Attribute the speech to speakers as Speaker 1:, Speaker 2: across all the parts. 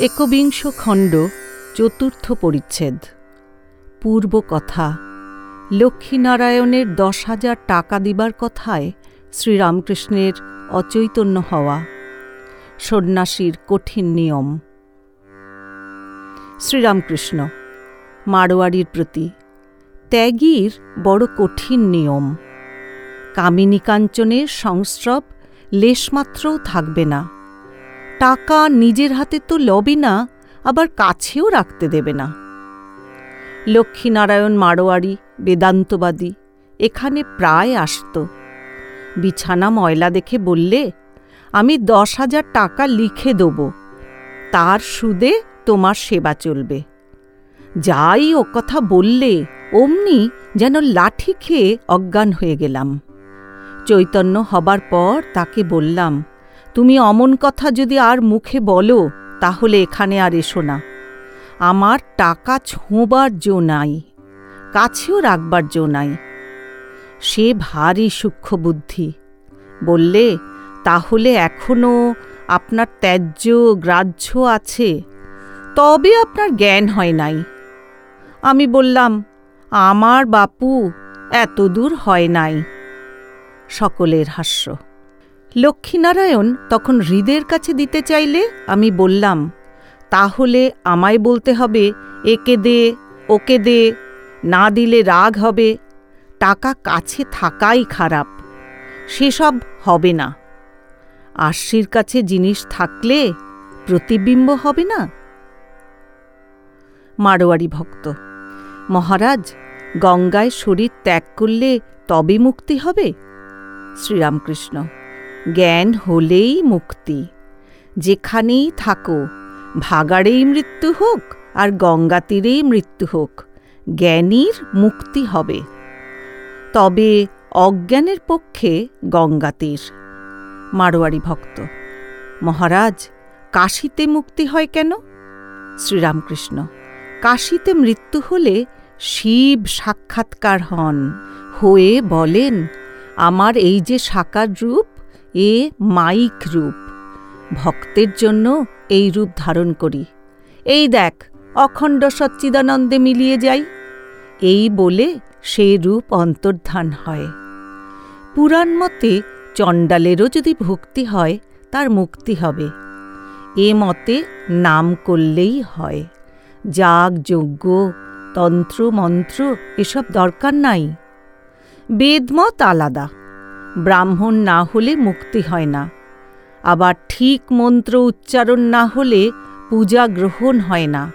Speaker 1: একবিংশ খণ্ড, চতুর্থ পরিচ্ছেদ। পূর্ব কথা লক্ষ্মীনারায়ণের দশ হাজার টাকা দিবার কথায় শ্রীরামকৃষ্ণের অচৈতন্য হওয়া, সন্ন্যাসীর কঠিন নিয়ম। শ্রীরামকৃষ্ণ, মারোয়ারির প্রতি, ত্যাগীর বড় কঠিন নিয়ম। কামিনী কাঞ্চনের সংস্রব লেশমাত্রও থাকবে না। টাকা নিজের হাতে তো লবে না, আবার কাছেও রাখতে দেবে না। লক্ষ্মীনারায়ণ মারোয়ারি, বেদান্তবাদী, এখানে প্রায় আসত। বিছানা ময়লা দেখে বললে, আমি দশ হাজার টাকা লিখে দেব। তার সুদে তোমার সেবা চলবে। যাই ও কথা বললে, অমনি যেন লাঠি খেয়ে অজ্ঞান হয়ে গেলাম। চৈতন্য হবার পর তাকে বললাম তুমি অমন কথা যদি আর মুখে বলো, তাহলে এখানে আর এসো না। আমার টাকা ছোঁবার জো নাই, কাছেও রাখবার জো নাই। সে ভারী সূক্ষ্ম বুদ্ধি। বললে, তাহলে এখনও আপনার ত্যায্য গ্রাহ্য আছে, তবে আপনার জ্ঞান হয় নাই। আমি বললাম, আমার বাপু এত দূর হয় নাই। সকলের হাস্য। লক্ষ্মীনারায়ণ তখন হৃদের কাছে দিতে চাইলে আমি বললাম, তাহলে আমায় বলতে হবে, একে দে, ওকে দে, না দিলে রাগ হবে, টাকা কাছে থাকাই খারাপ, সেসব হবে না। আশির কাছে জিনিস থাকলে প্রতিবিম্ব হবে না? মারোয়ারি ভক্ত, মহারাজ, গঙ্গায় শরীর ত্যাগ করলে তবে মুক্তি হবে? শ্রীরামকৃষ্ণ জ্ঞান হলেই মুক্তি। যেখানেই থাকো, ভাগাড়েই মৃত্যু হোক আর গঙ্গা তীরেই মৃত্যু হোক, জ্ঞানীর মুক্তি হবে। তবে অজ্ঞানের পক্ষে গঙ্গা তীর। মারোয়ারি ভক্ত, মহারাজ, কাশিতে মুক্তি হয় কেন? শ্রীরামকৃষ্ণ, কাশিতে মৃত্যু হলে শিব সাক্ষাৎকার হন। হয়ে বলেন, আমার এই যে সাকার রূপ এ মাইক রূপ। ভক্তের জন্য এই রূপ ধারণ করি। এই দেখ, অখণ্ড সচ্চিদানন্দে মিলিয়ে যাই। এই বলে সে রূপ অন্তর্ধান হয়। পুরাণ মতে চণ্ডালেরও যদি ভক্তি হয়, তার মুক্তি হবে। এ মতে নাম করলেই হয়। যাগ, যজ্ঞ, তন্ত্র, মন্ত্র, এসব দরকার নাই। বেদমত আলাদা। ব্রাহ্মণ না হলে মুক্তি হয় না। আবার ঠিক মন্ত্র উচ্চারণ না হলে পূজা গ্রহণ হয় না।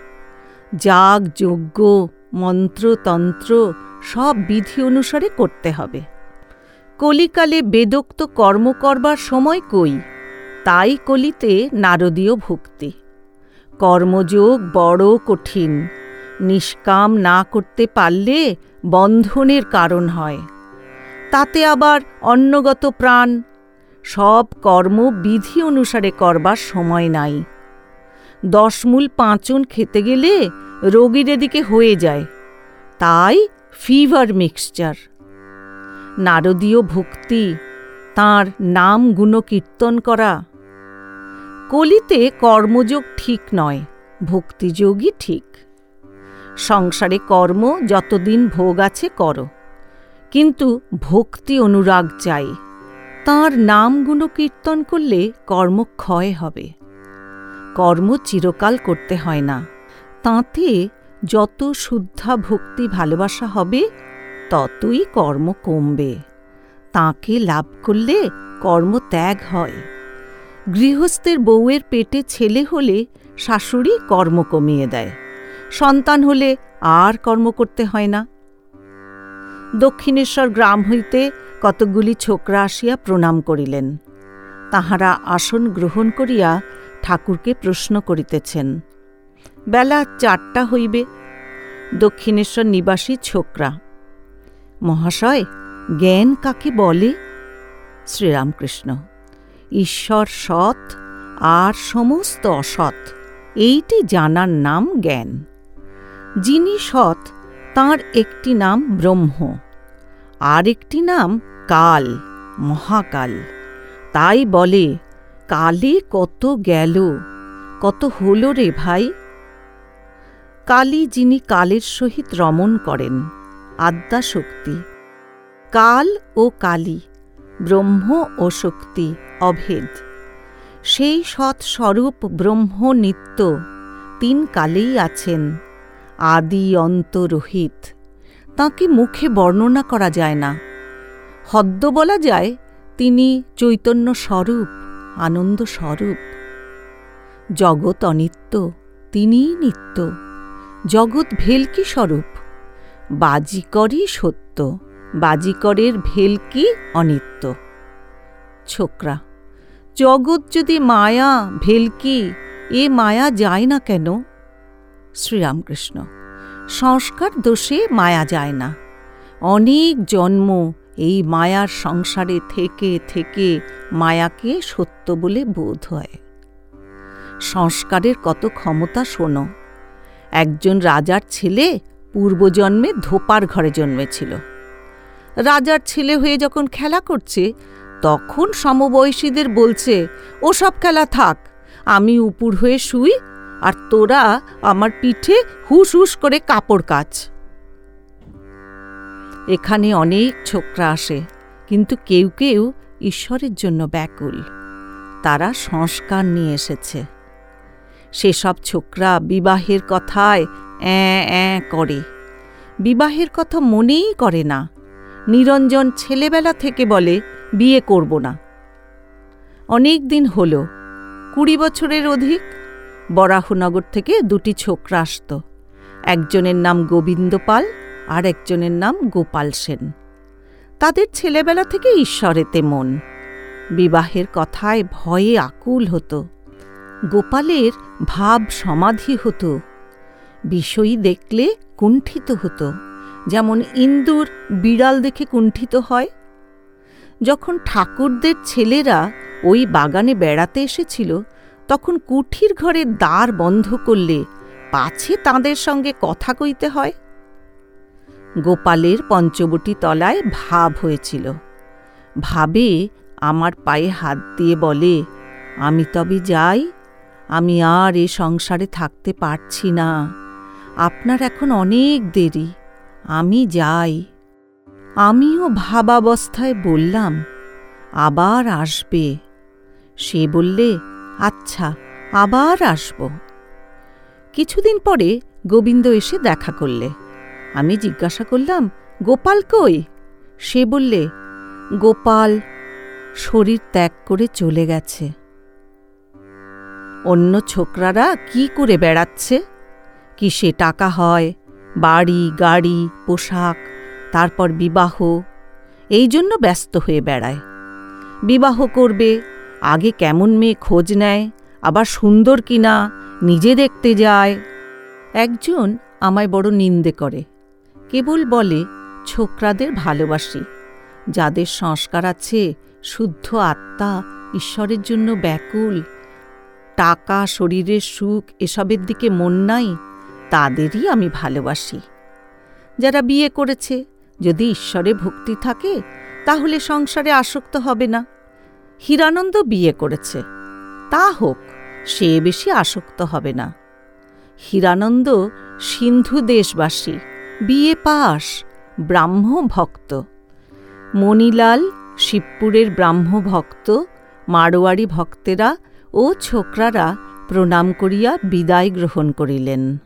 Speaker 1: যাগ, যজ্ঞ মন্ত্রতন্ত্র সব বিধি অনুসারে করতে হবে। কলিকালে বেদোক্ত কর্ম করবার সময় কই? তাই কলিতে নারদীয় ভক্তি। কর্মযোগ বড় কঠিন। নিষ্কাম না করতে পারলে বন্ধনের কারণ হয়। তাতে আবার অন্নগত প্রাণ। সব কর্ম বিধি অনুসারে করবার সময় নাই। দশমূল পাঁচন খেতে গেলে রোগীর এদিকে হয়ে যায়। তাই ফিভার মিক্সচার নারদীয় ভক্তি, তাঁর নাম গুণকীর্তন করা। কলিতে কর্মযোগ ঠিক নয়, ভক্তিযোগই ঠিক। সংসারে কর্ম যতদিন ভোগ আছে করো। কিন্তু ভক্তি অনুরাগ চাই। তাঁর নাম গুণকীর্তন করলে কর্ম ক্ষয় হবে। কর্ম চিরকাল করতে হয় না। তাঁতে যত শুদ্ধা ভক্তি ভালোবাসা হবে, ততই কর্ম কমবে। তাকে লাভ করলে কর্ম ত্যাগ হয়। গৃহস্থের বউয়ের পেটে ছেলে হলে শাশুড়ি কর্ম কমিয়ে দেয়। সন্তান হলে আর কর্ম করতে হয় না। দক্ষিণেশ্বর গ্রাম হইতে কতকগুলি ছোকরা আসিয়া প্রণাম করিলেন। তাহারা আসন গ্রহণ করিয়া ঠাকুরকে প্রশ্ন করিতেছেন, বেলা চারটা হইবে, দক্ষিণেশ্বর নিবাসী ছোকরা। মহাশয়, জ্ঞান কাকে বলে? শ্রীরামকৃষ্ণ, ঈশ্বর সৎ আর সমস্ত অসৎ, এইটি জানার নাম জ্ঞান। যিনি সৎ তাঁর একটি নাম ব্রহ্ম, আর একটি নাম কাল, মহাকাল। তাই বলে, কালে কত গেল, কত হল রে ভাই? কালী যিনি কালের সহিত রমণ করেন আদ্যা শক্তি কাল ও কালী, ব্রহ্ম ও শক্তি অভেদ। সেই সৎস্বরূপ ব্রহ্ম নিত্য তিন কালেই আছেন। আদি অন্ত রহিত তাঁকে মুখে বর্ণনা করা যায় না। হদ্দ বলা যায়, তিনি চৈতন্য স্বরূপ, আনন্দ স্বরূপ। জগৎ অনিত্য, তিনিই নিত্য। জগৎ ভেলকি স্বরূপ, বাজিকরই সত্য, বাজিকরের ভেলকি অনিত্য। ছোকরা, জগৎ যদি মায়া, ভেলকি, এ মায়া যায় না কেন? শ্রীরামকৃষ্ণ। সংস্কার দোষে মায়া যায় না। অনেক জন্ম এই মায়ার সংসারে থেকে থেকে মায়াকে সত্য বলে বোধ হয়। সংস্কারের কত ক্ষমতা শোনো। একজন রাজার ছেলে পূর্বজন্মে ধোপার ঘরে জন্মেছিল। রাজার ছেলে হয়ে যখন খেলা করছে, তখন সমবয়সীদের বলছে, ওসব খেলা থাক, আমি উপুর হয়ে শুই আর তোরা আমার পিঠে হুস হুস করে কাপড় কাচ। এখানে অনেক ছোকরা আসে, কিন্তু কেউ কেউ ঈশ্বরের জন্য ব্যাকুল। তারা সংস্কার নিয়ে এসেছে। সেসব ছোকরা বিবাহের কথায় অ্যাঁ অ্যাঁ করে। বিবাহের কথা মনেই করে না। নিরঞ্জন ছেলেবেলা থেকে বলে, বিয়ে করব না। অনেক দিন হল, কুড়ি বছরের অধিক বরাহনগর থেকে দুটি ছোকরা আসত। একজনের নাম গোবিন্দ পাল আর একজনের নাম গোপাল সেন। তাদের ছেলেবেলা থেকে ঈশ্বরেতে মন। বিবাহের কথায় ভয়ে আকুল হতো। গোপালের ভাব সমাধি হতো। বিষয়ী দেখলে কুণ্ঠিত হতো। যেমন ইন্দুর বিড়াল দেখে কুণ্ঠিত হয়। যখন ঠাকুরদের ছেলেরা ওই বাগানে বেড়াতে এসেছিল তখন কুঠির ঘরের দ্বার বন্ধ করলে পাছে তাদের সঙ্গে কথা কইতে হয়। গোপালের পঞ্চবটি তলায় ভাব হয়েছিল। ভাবে, আমার পায়ে হাত দিয়ে বলে, আমি তবে যাই, আমি আর এ সংসারে থাকতে পারছি না। আপনার এখন অনেক দেরি, আমি যাই। আমিও ভাবাবস্থায় বললাম, আবার আসবে। সে বললে আচ্ছা আবার আসব। কিছুদিন পরে গোবিন্দ এসে দেখা করলে। আমি জিজ্ঞাসা করলাম, গোপাল কই? সে বললে, গোপাল শরীর ত্যাগ করে চলে গেছে। অন্য ছোকরারা কি করে বেড়াচ্ছে? কিসে টাকা হয়? বাড়ি, গাড়ি, পোশাক, তারপর বিবাহ, এই জন্য ব্যস্ত হয়ে বেড়ায়। বিবাহ করবে আগে কেমন মেয়ে খোঁজ নেয়, আবার সুন্দর কিনা নিজে দেখতে যায়। একজন আমায় বড় নিন্দে করে। কেবল বলে, ছোকরাদের ভালোবাসি। যাদের সংস্কার আছে, শুদ্ধ আত্মা ঈশ্বরের জন্য ব্যাকুল। টাকা, শরীরের সুখ এসবের দিকে মন নাই, তাদেরই আমি ভালোবাসি। যারা বিয়ে করেছে, যদি ঈশ্বরে ভক্তি থাকে, তাহলে সংসারে আসক্ত হবে না। হীরানন্দ বিয়ে করেছে। তা হোক, সে বেশি আসক্ত হবে না। হীরানন্দ সিন্ধু দেশবাসী, বিয়ে পাশ, ব্রাহ্ম ভক্ত। মণিলাল শিবপুরের ব্রাহ্ম ভক্ত, মারোয়ারি ভক্তেরা ও ছোকরারা প্রণাম করিয়া বিদায় গ্রহণ করিলেন।